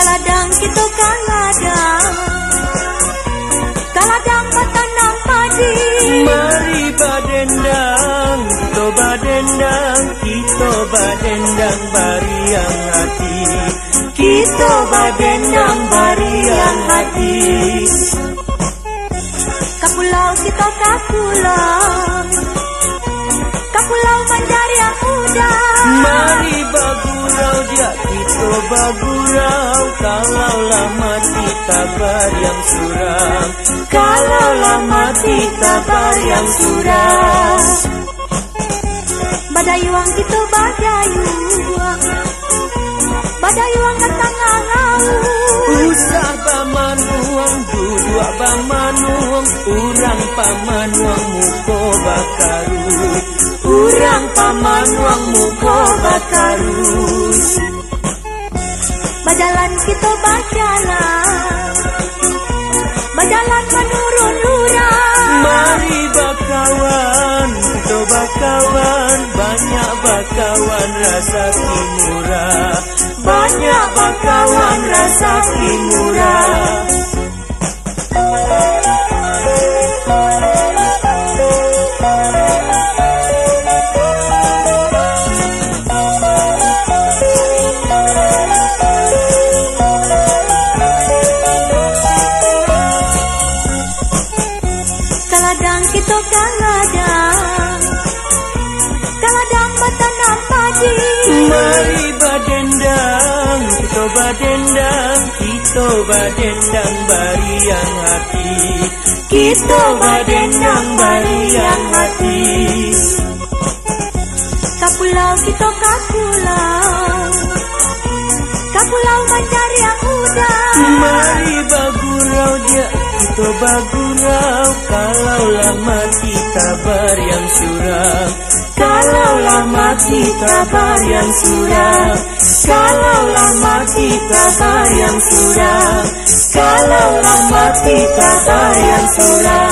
kaladang kita kaladang. Kaladang patanam padi. Mari badendang to badendang kita badendang bariang hati. Kita badendang bariang hati. Kapulau kita kapulau. Kapulau yang muda. Mari bagurau dia kita bagurau kalau lama tabar yang suram. Kalau lama tabar yang suram. Badayuang kita badayuang Badayuang datang ngau Usah pamanuang duduk pamanuang Urang pamanuang muko bakarut. Urang pamanuang muko Bajalan kita bajalan Bajalan menurun lurang Mari bakawan, kita bakawan Banyak bakawan rasa kimurah Banyak bakawan rasa kimurah Kaladang kaladang batanam padi Mari badendang, kita badendang Kita badendang bariang hati Kita badendang bariang hati Kapulau kita kapulau Kapulau mencari yang muda Mari bagurau dia kita bagurau Kalau lama kita yang suram. Kalau lama kita yang suram. Kalau lama kita yang suram. Kalau lama kita yang suram